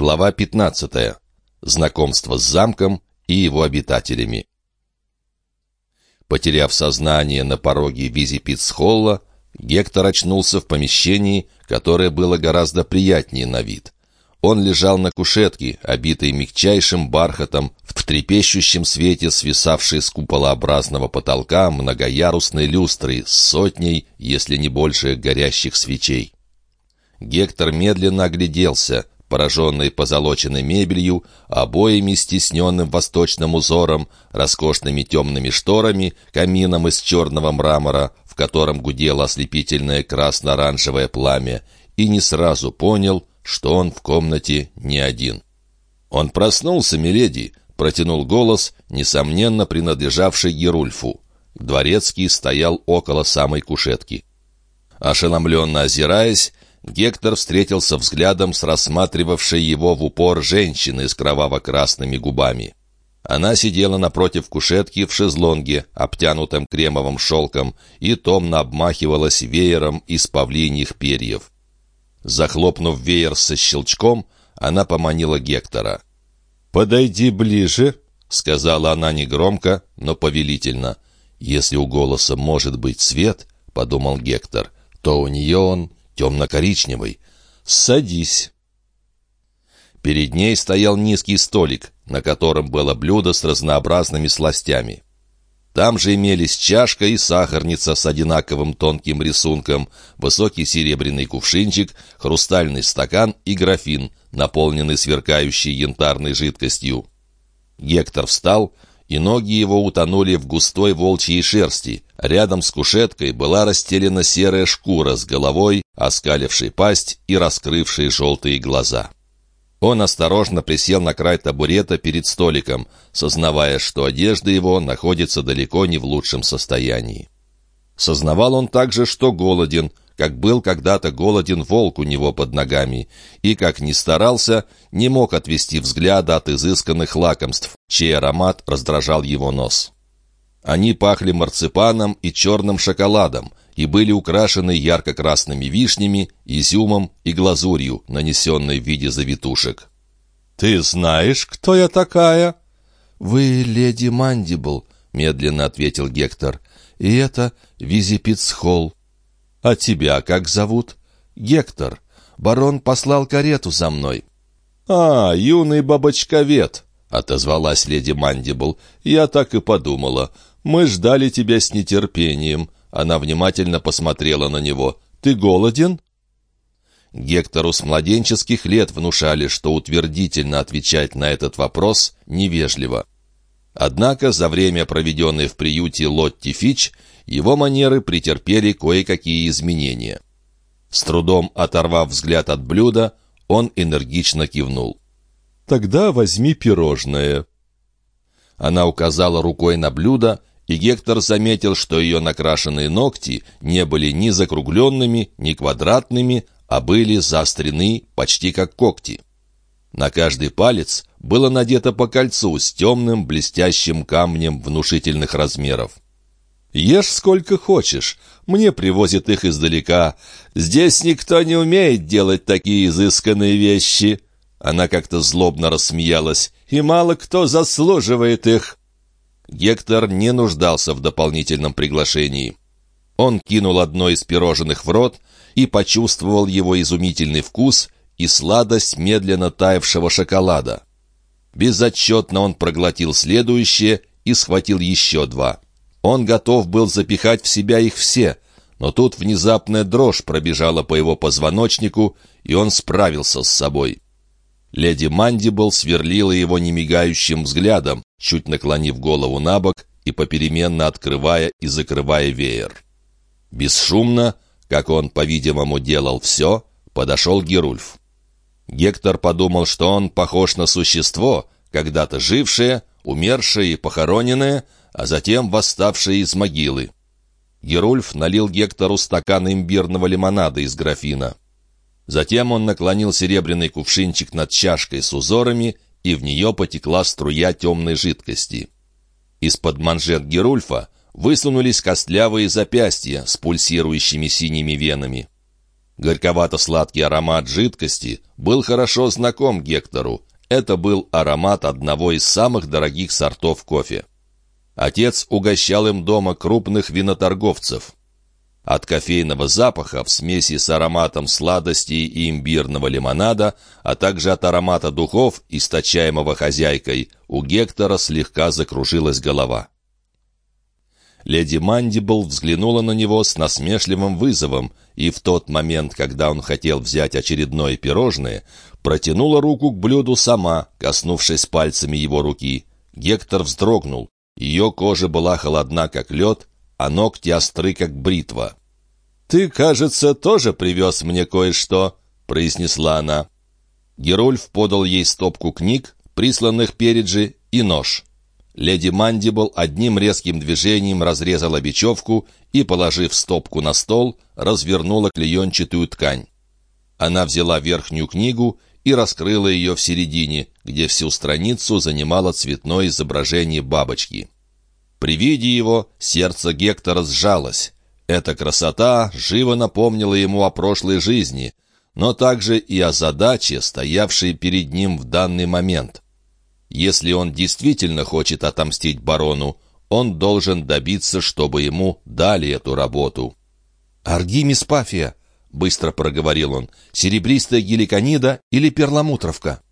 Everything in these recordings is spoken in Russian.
Глава 15. Знакомство с замком и его обитателями. Потеряв сознание на пороге Визипицхолла, Гектор очнулся в помещении, которое было гораздо приятнее на вид. Он лежал на кушетке, обитой мягчайшим бархатом, в трепещущем свете свисавшей с куполообразного потолка многоярусной люстры с сотней, если не больше, горящих свечей. Гектор медленно огляделся, пораженный позолоченной мебелью, обоями с тисненным восточным узором, роскошными темными шторами, камином из черного мрамора, в котором гудело ослепительное красно-оранжевое пламя, и не сразу понял, что он в комнате не один. «Он проснулся, миледи!» — протянул голос, несомненно принадлежавший Герульфу. Дворецкий стоял около самой кушетки. Ошеломленно озираясь, Гектор встретился взглядом с рассматривавшей его в упор женщиной с кроваво-красными губами. Она сидела напротив кушетки в шезлонге, обтянутом кремовым шелком, и томно обмахивалась веером из павлиньих перьев. Захлопнув веер со щелчком, она поманила Гектора. «Подойди ближе», — сказала она негромко, но повелительно. «Если у голоса может быть цвет», — подумал Гектор, — «то у нее он темно-коричневый. Садись». Перед ней стоял низкий столик, на котором было блюдо с разнообразными сластями. Там же имелись чашка и сахарница с одинаковым тонким рисунком, высокий серебряный кувшинчик, хрустальный стакан и графин, наполненный сверкающей янтарной жидкостью. Гектор встал и ноги его утонули в густой волчьей шерсти. Рядом с кушеткой была расстелена серая шкура с головой, оскалившей пасть и раскрывшей желтые глаза. Он осторожно присел на край табурета перед столиком, сознавая, что одежда его находится далеко не в лучшем состоянии. Сознавал он также, что голоден, как был когда-то голоден волк у него под ногами, и, как ни старался, не мог отвести взгляда от изысканных лакомств, чей аромат раздражал его нос. Они пахли марципаном и черным шоколадом и были украшены ярко-красными вишнями, изюмом и глазурью, нанесенной в виде завитушек. «Ты знаешь, кто я такая?» «Вы леди Мандибл», — медленно ответил Гектор. «И это Визипицхолл». «А тебя как зовут?» «Гектор. Барон послал карету за мной». «А, юный бабочковед», — отозвалась леди Мандибл. «Я так и подумала. Мы ждали тебя с нетерпением». Она внимательно посмотрела на него. «Ты голоден?» Гектору с младенческих лет внушали, что утвердительно отвечать на этот вопрос невежливо. Однако за время, проведенное в приюте Лотти Фич, его манеры претерпели кое-какие изменения. С трудом оторвав взгляд от блюда, он энергично кивнул. «Тогда возьми пирожное». Она указала рукой на блюдо, и Гектор заметил, что ее накрашенные ногти не были ни закругленными, ни квадратными, а были заострены почти как когти. На каждый палец было надето по кольцу с темным блестящим камнем внушительных размеров. «Ешь сколько хочешь. Мне привозят их издалека. Здесь никто не умеет делать такие изысканные вещи». Она как-то злобно рассмеялась. «И мало кто заслуживает их». Гектор не нуждался в дополнительном приглашении. Он кинул одно из пирожных в рот и почувствовал его изумительный вкус и сладость медленно таявшего шоколада. Безотчетно он проглотил следующее и схватил еще два. Он готов был запихать в себя их все, но тут внезапная дрожь пробежала по его позвоночнику, и он справился с собой. Леди Мандибл сверлила его немигающим взглядом, чуть наклонив голову на бок и попеременно открывая и закрывая веер. Бесшумно, как он, по-видимому, делал все, подошел Герульф. Гектор подумал, что он похож на существо, когда-то жившее, умершее и похороненное, а затем восставшее из могилы. Герульф налил Гектору стакан имбирного лимонада из графина. Затем он наклонил серебряный кувшинчик над чашкой с узорами, и в нее потекла струя темной жидкости. Из-под манжет Герульфа высунулись костлявые запястья с пульсирующими синими венами. Горьковато-сладкий аромат жидкости был хорошо знаком Гектору. Это был аромат одного из самых дорогих сортов кофе. Отец угощал им дома крупных виноторговцев. От кофейного запаха в смеси с ароматом сладостей и имбирного лимонада, а также от аромата духов, источаемого хозяйкой, у Гектора слегка закружилась голова. Леди Мандибл взглянула на него с насмешливым вызовом, и в тот момент, когда он хотел взять очередное пирожное, протянула руку к блюду сама, коснувшись пальцами его руки. Гектор вздрогнул. Ее кожа была холодна, как лед, а ногти остры, как бритва. «Ты, кажется, тоже привез мне кое-что», — произнесла она. Герульф подал ей стопку книг, присланных Переджи, и нож. Леди Мандибл одним резким движением разрезала бечевку и, положив стопку на стол, развернула клеенчатую ткань. Она взяла верхнюю книгу и раскрыла ее в середине, где всю страницу занимало цветное изображение бабочки. При виде его сердце Гектора сжалось. Эта красота живо напомнила ему о прошлой жизни, но также и о задаче, стоявшей перед ним в данный момент. Если он действительно хочет отомстить барону, он должен добиться, чтобы ему дали эту работу. «Аргимис Пафия», — быстро проговорил он, — «серебристая геликонида или перламутровка?»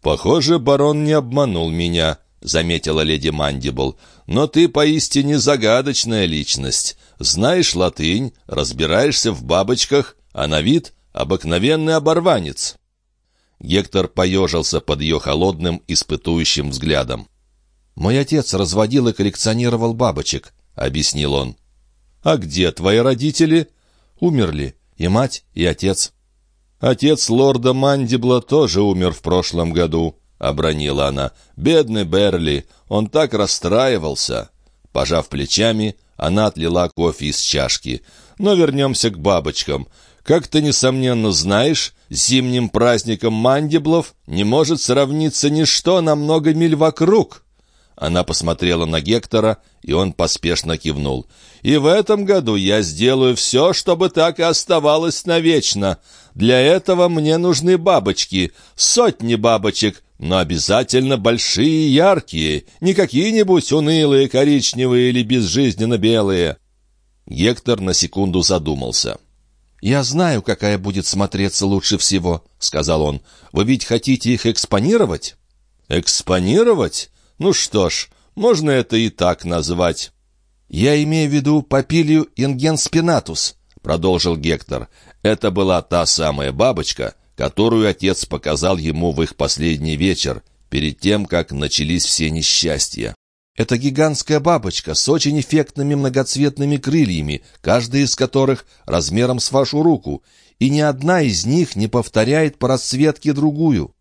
«Похоже, барон не обманул меня», — заметила леди Мандибл. «Но ты поистине загадочная личность. Знаешь латынь, разбираешься в бабочках, а на вид — обыкновенный оборванец». Гектор поежился под ее холодным, испытующим взглядом. «Мой отец разводил и коллекционировал бабочек», — объяснил он. «А где твои родители?» «Умерли. И мать, и отец». «Отец лорда Мандибла тоже умер в прошлом году», — обронила она. «Бедный Берли, он так расстраивался». Пожав плечами, она отлила кофе из чашки. «Но вернемся к бабочкам. Как ты, несомненно, знаешь, зимним праздником мандиблов не может сравниться ничто на много миль вокруг». Она посмотрела на Гектора, и он поспешно кивнул. «И в этом году я сделаю все, чтобы так и оставалось навечно. Для этого мне нужны бабочки, сотни бабочек, но обязательно большие и яркие, не какие-нибудь унылые, коричневые или безжизненно белые». Гектор на секунду задумался. «Я знаю, какая будет смотреться лучше всего», — сказал он. «Вы ведь хотите их экспонировать?» «Экспонировать? Ну что ж, можно это и так назвать». «Я имею в виду папилию ингенспинатус», — продолжил Гектор. Это была та самая бабочка, которую отец показал ему в их последний вечер, перед тем, как начались все несчастья. Это гигантская бабочка с очень эффектными многоцветными крыльями, каждая из которых размером с вашу руку, и ни одна из них не повторяет по расцветке другую».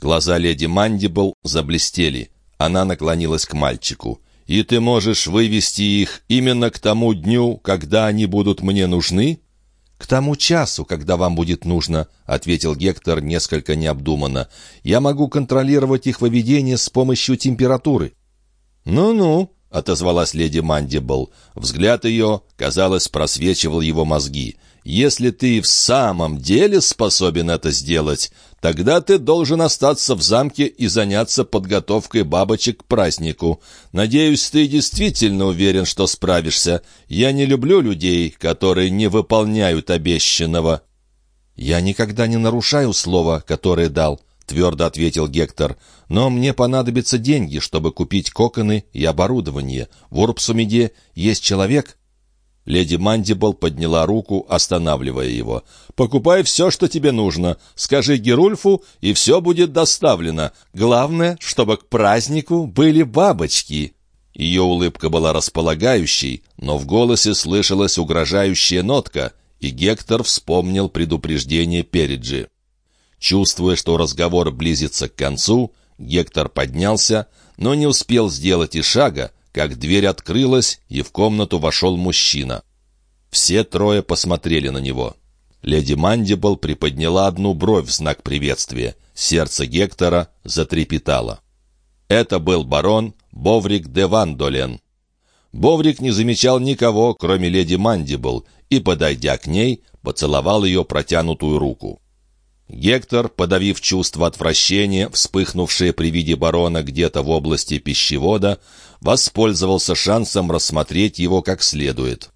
Глаза леди Мандибл заблестели. Она наклонилась к мальчику. «И ты можешь вывести их именно к тому дню, когда они будут мне нужны?» «К тому часу, когда вам будет нужно», — ответил Гектор несколько необдуманно. «Я могу контролировать их выведение с помощью температуры». «Ну-ну», — отозвалась леди Мандибл. Взгляд ее, казалось, просвечивал его мозги. «Если ты в самом деле способен это сделать, тогда ты должен остаться в замке и заняться подготовкой бабочек к празднику. Надеюсь, ты действительно уверен, что справишься. Я не люблю людей, которые не выполняют обещанного». «Я никогда не нарушаю слова, которое дал», — твердо ответил Гектор. «Но мне понадобятся деньги, чтобы купить коконы и оборудование. В Урпсумиде есть человек?» Леди Мандибл подняла руку, останавливая его. «Покупай все, что тебе нужно. Скажи Герульфу, и все будет доставлено. Главное, чтобы к празднику были бабочки». Ее улыбка была располагающей, но в голосе слышалась угрожающая нотка, и Гектор вспомнил предупреждение Переджи. Чувствуя, что разговор близится к концу, Гектор поднялся, но не успел сделать и шага, как дверь открылась, и в комнату вошел мужчина. Все трое посмотрели на него. Леди Мандибл приподняла одну бровь в знак приветствия. Сердце Гектора затрепетало. Это был барон Боврик де Вандолен. Боврик не замечал никого, кроме леди Мандибл, и, подойдя к ней, поцеловал ее протянутую руку. Гектор, подавив чувство отвращения, вспыхнувшее при виде барона где-то в области пищевода, воспользовался шансом рассмотреть его как следует.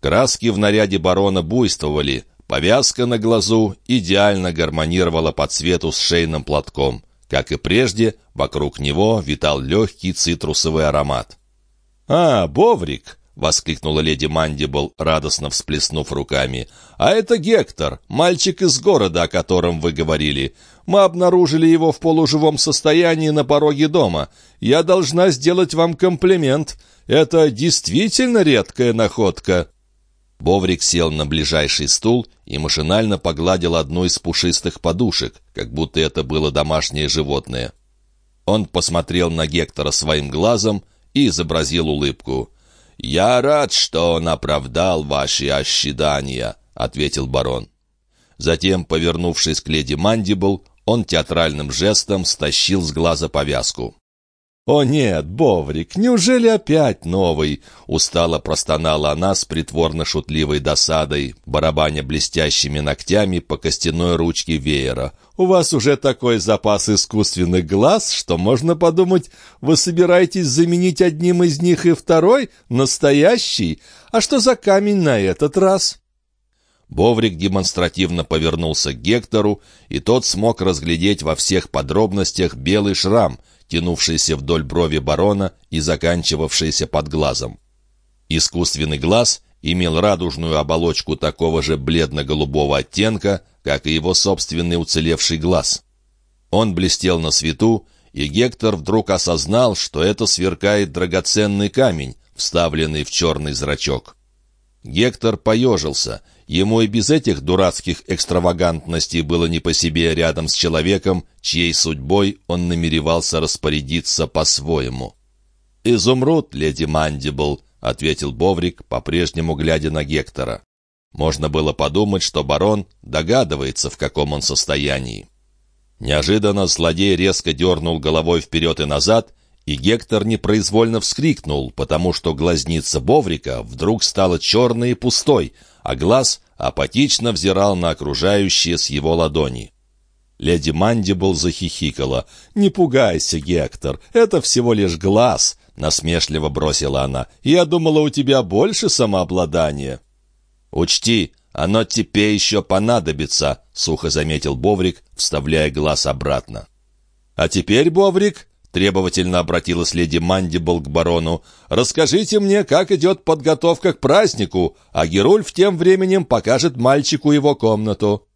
Краски в наряде барона буйствовали, повязка на глазу идеально гармонировала по цвету с шейным платком. Как и прежде, вокруг него витал легкий цитрусовый аромат. «А, Боврик!» — воскликнула леди Мандибл, радостно всплеснув руками. «А это Гектор, мальчик из города, о котором вы говорили. Мы обнаружили его в полуживом состоянии на пороге дома. Я должна сделать вам комплимент. Это действительно редкая находка». Боврик сел на ближайший стул и машинально погладил одну из пушистых подушек, как будто это было домашнее животное. Он посмотрел на Гектора своим глазом и изобразил улыбку. «Я рад, что он оправдал ваши ожидания», — ответил барон. Затем, повернувшись к леди Мандибл, он театральным жестом стащил с глаза повязку. «О нет, Боврик, неужели опять новый?» Устало простонала она с притворно-шутливой досадой, барабаня блестящими ногтями по костяной ручке веера. «У вас уже такой запас искусственных глаз, что можно подумать, вы собираетесь заменить одним из них и второй, настоящий? А что за камень на этот раз?» Боврик демонстративно повернулся к Гектору, и тот смог разглядеть во всех подробностях белый шрам — тянувшийся вдоль брови барона и заканчивавшийся под глазом. Искусственный глаз имел радужную оболочку такого же бледно-голубого оттенка, как и его собственный уцелевший глаз. Он блестел на свету, и Гектор вдруг осознал, что это сверкает драгоценный камень, вставленный в черный зрачок. Гектор поежился — Ему и без этих дурацких экстравагантностей было не по себе рядом с человеком, чьей судьбой он намеревался распорядиться по-своему. «Изумруд, леди Мандибл», — ответил Боврик, по-прежнему глядя на Гектора. Можно было подумать, что барон догадывается, в каком он состоянии. Неожиданно злодей резко дернул головой вперед и назад, и Гектор непроизвольно вскрикнул, потому что глазница Боврика вдруг стала черной и пустой, а глаз апатично взирал на окружающее с его ладони. Леди Мандибл захихикала. «Не пугайся, Гектор, это всего лишь глаз», — насмешливо бросила она. «Я думала, у тебя больше самообладания». «Учти, оно тебе еще понадобится», — сухо заметил Боврик, вставляя глаз обратно. «А теперь, Боврик, Требовательно обратилась леди Мандибл к барону. «Расскажите мне, как идет подготовка к празднику, а Герульф тем временем покажет мальчику его комнату».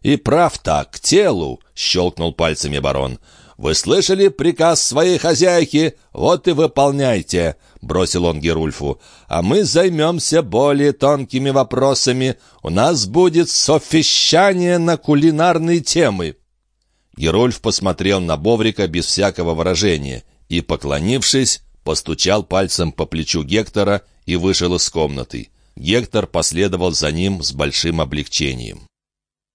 «И прав так, к телу!» — щелкнул пальцами барон. «Вы слышали приказ своей хозяйки? Вот и выполняйте!» — бросил он Герульфу. «А мы займемся более тонкими вопросами. У нас будет софещание на кулинарные темы». Герольф посмотрел на Боврика без всякого выражения и, поклонившись, постучал пальцем по плечу Гектора и вышел из комнаты. Гектор последовал за ним с большим облегчением.